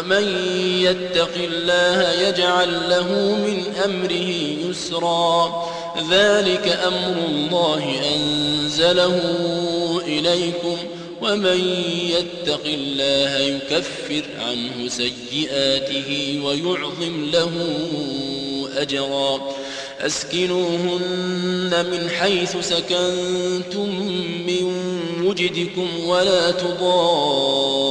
ومن يتق الله يجعل له من أمره يسرا. ذلك أمر الله أنزله إليكم ومن يتق الله يكفر عنه سيئاته ويعظم له أجرا. أسكنوهن من حيث سكنتم من وجدكم ولا تضاروهن.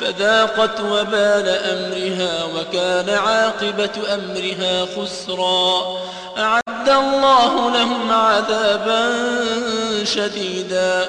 فذاقت وبال أمرها وكان عاقبة أمرها خسرا. أعد الله لهم عذابا شديدا.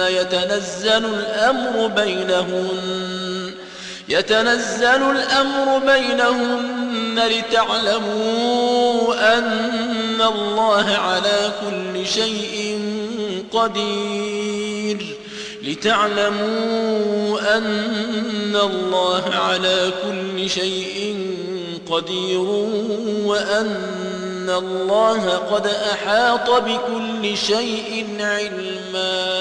يتنزل الأمر بينهن يتنزل الأمر بينهن لتعلموا أن الله على كل شيء قدير لتعلموا أن الله على كل شيء قدير وأن الله قد أحاط بكل شيء علما.